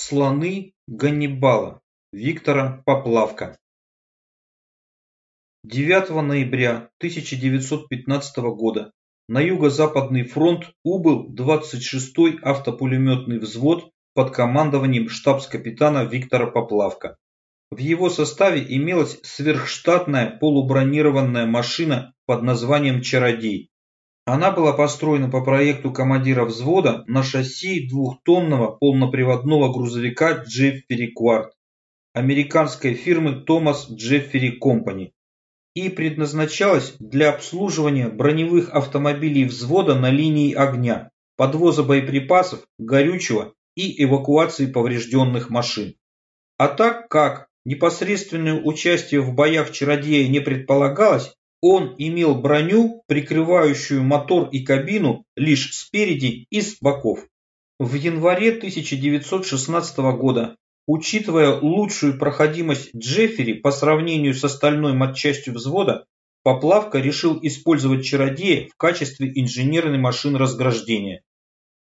Слоны Ганнибала. Виктора Поплавка. 9 ноября 1915 года на Юго-Западный фронт убыл 26-й автопулеметный взвод под командованием штабс-капитана Виктора Поплавка. В его составе имелась сверхштатная полубронированная машина под названием «Чародей», она была построена по проекту командира взвода на шасси двухтонного полноприводного грузовика Джеффери Кварт американской фирмы Thomas Джеффери Company и предназначалась для обслуживания броневых автомобилей взвода на линии огня, подвоза боеприпасов, горючего и эвакуации поврежденных машин. А так как непосредственное участие в боях чародея не предполагалось, он имел броню, прикрывающую мотор и кабину лишь спереди и с боков. В январе 1916 года, учитывая лучшую проходимость Джеффери по сравнению с остальной матчастью взвода, Поплавка решил использовать чародея в качестве инженерной машины разграждения.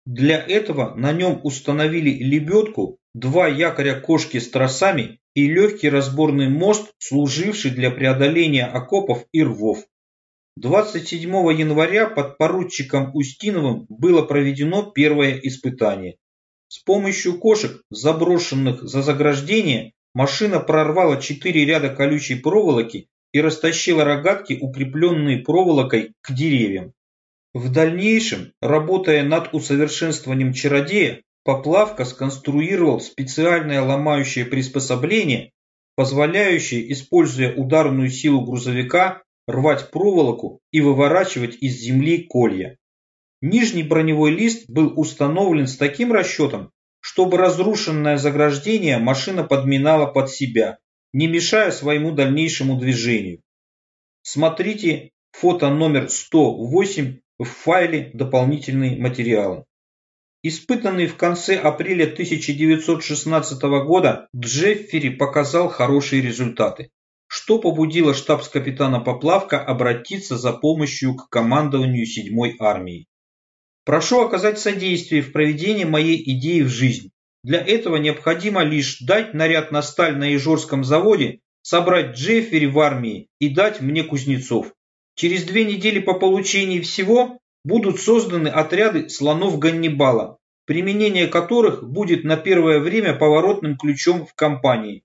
Для этого на нем установили лебедку, два якоря кошки с тросами и легкий разборный мост, служивший для преодоления окопов и рвов. 27 января под поручиком Устиновым было проведено первое испытание. С помощью кошек, заброшенных за заграждение, машина прорвала четыре ряда колючей проволоки и растащила рогатки, укрепленные проволокой, к деревьям. В дальнейшем, работая над усовершенствованием чародея, Поплавка сконструировал специальное ломающее приспособление, позволяющее, используя ударную силу грузовика, рвать проволоку и выворачивать из земли колья. Нижний броневой лист был установлен с таким расчетом, чтобы разрушенное заграждение машина подминала под себя, не мешая своему дальнейшему движению. Смотрите фото номер 108 в файле «Дополнительные материалы». Испытанный в конце апреля 1916 года, Джеффери показал хорошие результаты, что побудило штабс-капитана Поплавка обратиться за помощью к командованию 7-й армии. Прошу оказать содействие в проведении моей идеи в жизнь. Для этого необходимо лишь дать наряд на сталь на Ижорском заводе, собрать Джеффери в армии и дать мне кузнецов. Через две недели по получении всего будут созданы отряды слонов Ганнибала, применение которых будет на первое время поворотным ключом в компании.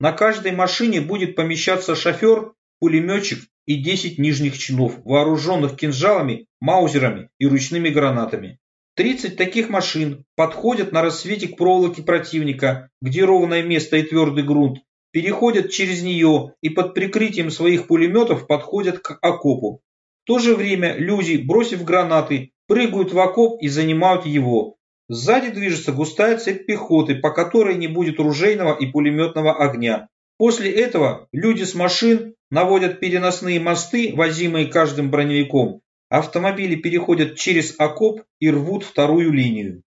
На каждой машине будет помещаться шофер, пулеметчик и 10 нижних чинов, вооруженных кинжалами, маузерами и ручными гранатами. 30 таких машин подходят на рассвете к проволоке противника, где ровное место и твердый грунт, переходят через нее и под прикрытием своих пулеметов подходят к окопу. То же время люди, бросив гранаты, прыгают в окоп и занимают его. Сзади движется густая цепь пехоты, по которой не будет ружейного и пулеметного огня. После этого люди с машин наводят переносные мосты, возимые каждым броневиком. Автомобили переходят через окоп и рвут вторую линию.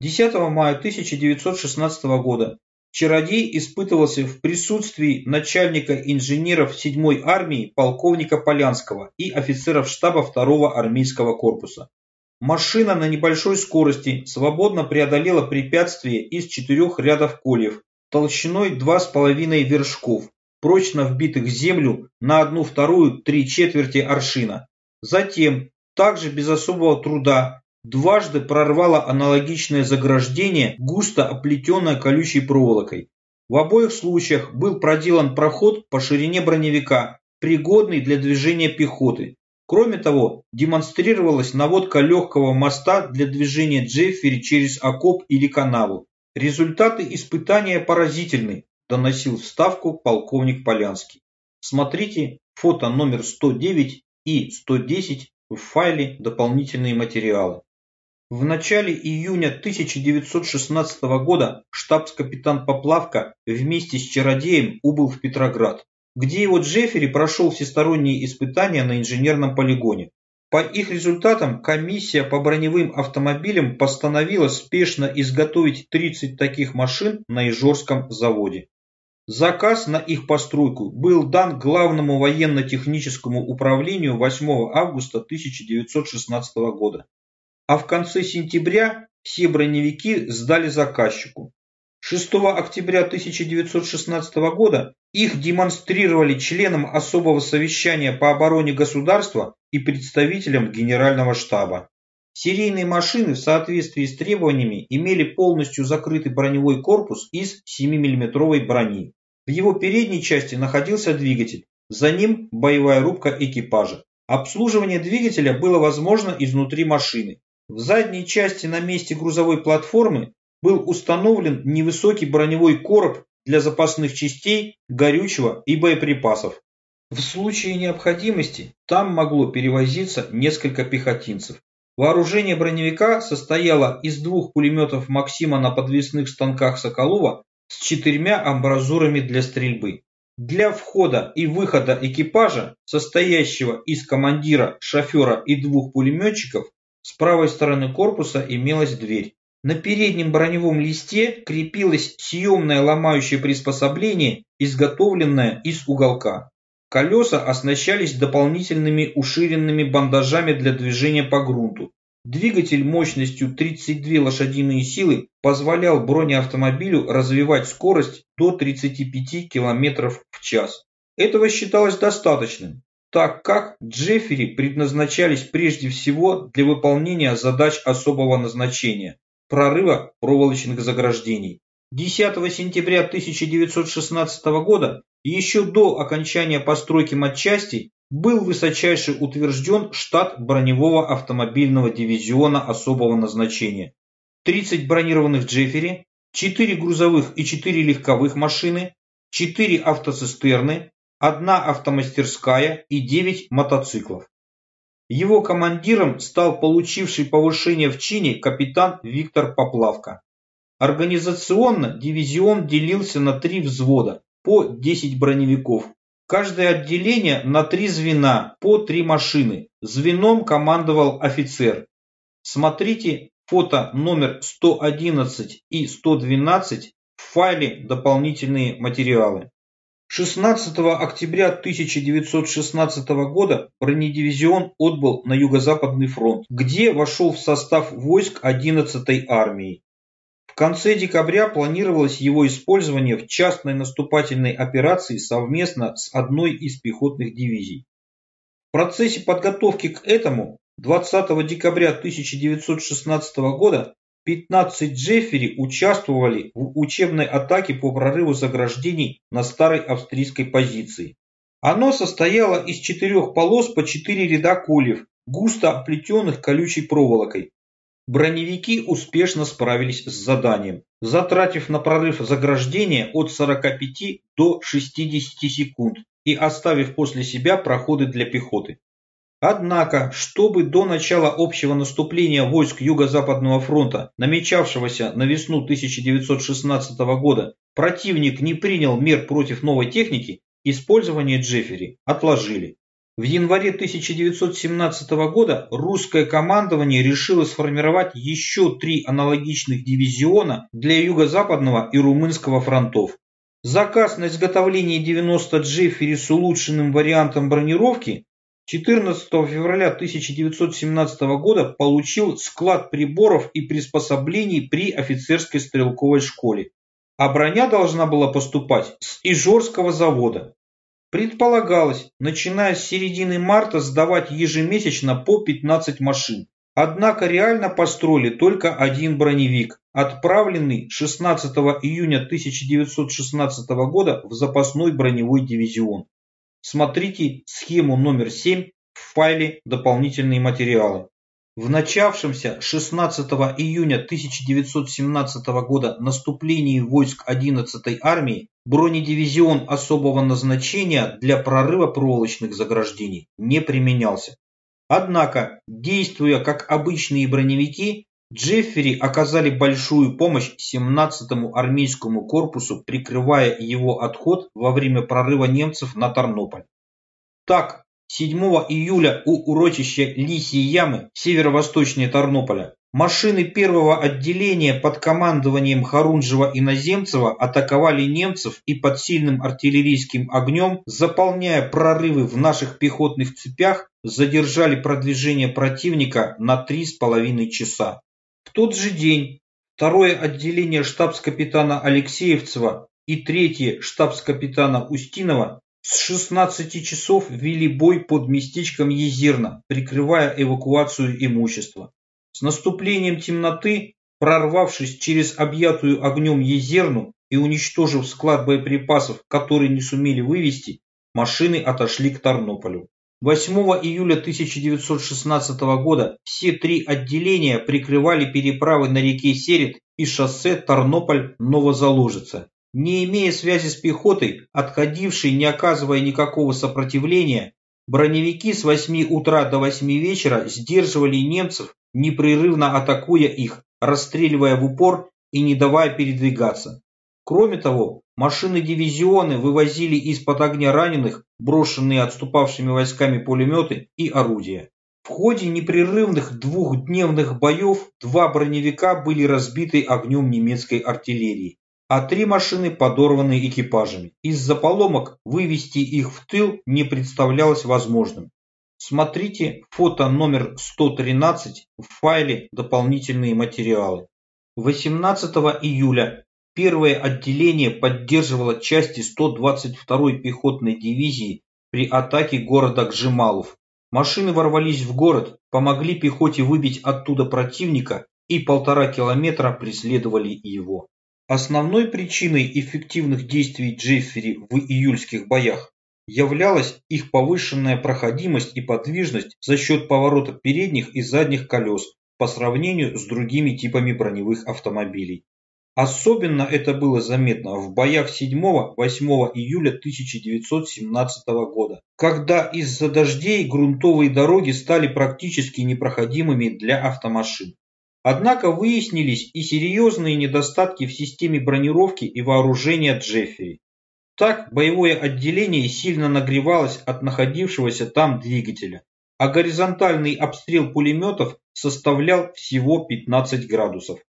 10 мая 1916 года Чародей испытывался в присутствии начальника инженеров 7-й армии полковника Полянского и офицеров штаба 2-го армейского корпуса. Машина на небольшой скорости свободно преодолела препятствие из четырех рядов кольев толщиной 2,5 вершков, прочно вбитых в землю на одну вторую три четверти аршина. Затем, также без особого труда, дважды прорвало аналогичное заграждение, густо оплетенное колючей проволокой. В обоих случаях был проделан проход по ширине броневика, пригодный для движения пехоты. Кроме того, демонстрировалась наводка легкого моста для движения Джеффери через окоп или канаву. Результаты испытания поразительны, доносил вставку полковник Полянский. Смотрите фото номер 109 и 110 в файле «Дополнительные материалы». В начале июня 1916 года штабс-капитан Поплавка вместе с Чародеем убыл в Петроград, где его Джеффери прошел всесторонние испытания на инженерном полигоне. По их результатам комиссия по броневым автомобилям постановила спешно изготовить 30 таких машин на Ижорском заводе. Заказ на их постройку был дан Главному военно-техническому управлению 8 августа 1916 года а в конце сентября все броневики сдали заказчику. 6 октября 1916 года их демонстрировали членам особого совещания по обороне государства и представителям Генерального штаба. Серийные машины в соответствии с требованиями имели полностью закрытый броневой корпус из 7 миллиметровой брони. В его передней части находился двигатель, за ним боевая рубка экипажа. Обслуживание двигателя было возможно изнутри машины. В задней части на месте грузовой платформы был установлен невысокий броневой короб для запасных частей, горючего и боеприпасов. В случае необходимости там могло перевозиться несколько пехотинцев. Вооружение броневика состояло из двух пулеметов «Максима» на подвесных станках Соколова с четырьмя амбразурами для стрельбы. Для входа и выхода экипажа, состоящего из командира, шофера и двух пулеметчиков, с правой стороны корпуса имелась дверь. На переднем броневом листе крепилось съемное ломающее приспособление, изготовленное из уголка. Колеса оснащались дополнительными уширенными бандажами для движения по грунту. Двигатель мощностью 32 лошадиные силы позволял бронеавтомобилю развивать скорость до 35 км в час. Этого считалось достаточным, так как Джеффери предназначались прежде всего для выполнения задач особого назначения прорыва проволочных заграждений. 10 сентября 1916 года, еще до окончания постройки матчасти, был высочайше утвержден штат броневого автомобильного дивизиона особого назначения. 30 бронированных «Джеффери», 4 грузовых и 4 легковых машины, 4 автоцистерны, одна автомастерская и 9 мотоциклов. Его командиром стал получивший повышение в чине капитан Виктор Поплавка. Организационно дивизион делился на три взвода, по 10 броневиков. Каждое отделение на три звена, по три машины. Звеном командовал офицер. Смотрите фото номер 111 и 112 в файле «Дополнительные материалы». 16 октября 1916 года бронедивизион отбыл на Юго-Западный фронт, где вошел в состав войск 11-й армии. В конце декабря планировалось его использование в частной наступательной операции совместно с одной из пехотных дивизий. В процессе подготовки к этому 20 декабря 1916 года 15 Джеффери участвовали в учебной атаке по прорыву заграждений на старой австрийской позиции. Оно состояло из четырех полос по четыре ряда кольев, густо оплетенных колючей проволокой. Броневики успешно справились с заданием, затратив на прорыв заграждения от 45 до 60 секунд и оставив после себя проходы для пехоты. Однако, чтобы до начала общего наступления войск Юго-Западного фронта, намечавшегося на весну 1916 года, противник не принял мер против новой техники, использование Джеффери отложили. В январе 1917 года русское командование решило сформировать еще три аналогичных дивизиона для Юго-Западного и Румынского фронтов. Заказ на изготовление 90 Джеффери с улучшенным вариантом бронировки 14 февраля 1917 года получил склад приборов и приспособлений при офицерской стрелковой школе, а броня должна была поступать с Ижорского завода. Предполагалось, начиная с середины марта сдавать ежемесячно по 15 машин. Однако реально построили только один броневик, отправленный 16 июня 1916 года в запасной броневой дивизион. Смотрите схему номер 7 в файле «Дополнительные материалы». В начавшемся 16 июня 1917 года наступлении войск 11-й армии бронедивизион особого назначения для прорыва проволочных заграждений не применялся. Однако, действуя как обычные броневики, Джеффери оказали большую помощь 17-му армейскому корпусу, прикрывая его отход во время прорыва немцев на Тарнополь. Так, 7 июля у урочища Лисьей ямы, северо-восточнее Тарнополя, машины первого отделения под командованием Харунжева и Наземцева атаковали немцев и под сильным артиллерийским огнем, заполняя прорывы в наших пехотных цепях, задержали продвижение противника на 3,5 часа. Тот же день, второе отделение штабс-капитана Алексеевцева и третье штабс-капитана Устинова с 16 часов вели бой под местечком Езерно, прикрывая эвакуацию имущества. С наступлением темноты, прорвавшись через объятую огнем Езерну и уничтожив склад боеприпасов, который не сумели вывести, машины отошли к Тарнополю. 8 июля 1916 года все три отделения прикрывали переправы на реке Серет и шоссе Тарнополь-Новозаложица. Не имея связи с пехотой, отходившей, не оказывая никакого сопротивления, броневики с 8 утра до 8 вечера сдерживали немцев, непрерывно атакуя их, расстреливая в упор и не давая передвигаться. Кроме того, машины дивизионы вывозили из-под огня раненых, брошенные отступавшими войсками пулеметы и орудия. В ходе непрерывных двухдневных боев два броневика были разбиты огнем немецкой артиллерии а три машины подорваны экипажами. Из-за поломок вывести их в тыл не представлялось возможным. Смотрите фото номер 113 в файле «Дополнительные материалы». 18 июля первое отделение поддерживало части 122-й пехотной дивизии при атаке города Гжималов. Машины ворвались в город, помогли пехоте выбить оттуда противника и полтора километра преследовали его. Основной причиной эффективных действий Джеффери в июльских боях являлась их повышенная проходимость и подвижность за счет поворота передних и задних колес по сравнению с другими типами броневых автомобилей. Особенно это было заметно в боях 7-8 июля 1917 года, когда из-за дождей грунтовые дороги стали практически непроходимыми для автомашин. Однако выяснились и серьезные недостатки в системе бронировки и вооружения Джеффери. Так, боевое отделение сильно нагревалось от находившегося там двигателя, а горизонтальный обстрел пулеметов составлял всего 15 градусов.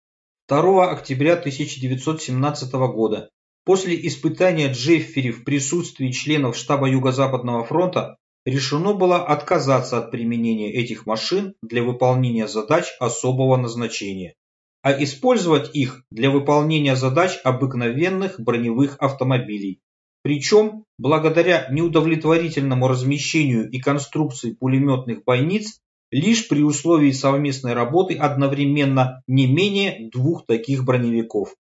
2 октября 1917 года, после испытания Джеффери в присутствии членов штаба Юго-Западного фронта, решено было отказаться от применения этих машин для выполнения задач особого назначения, а использовать их для выполнения задач обыкновенных броневых автомобилей. Причем, благодаря неудовлетворительному размещению и конструкции пулеметных бойниц, лишь при условии совместной работы одновременно не менее двух таких броневиков.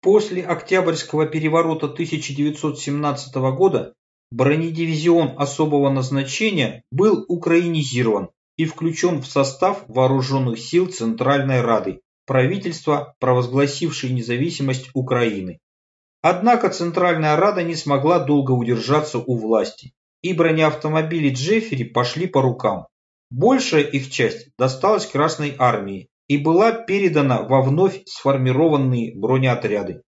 После Октябрьского переворота 1917 года Бронедивизион особого назначения был украинизирован и включен в состав Вооруженных сил Центральной Рады, правительства, провозгласившей независимость Украины. Однако Центральная Рада не смогла долго удержаться у власти, и бронеавтомобили Джеффери пошли по рукам. Большая их часть досталась Красной Армии и была передана во вновь сформированные бронеотряды.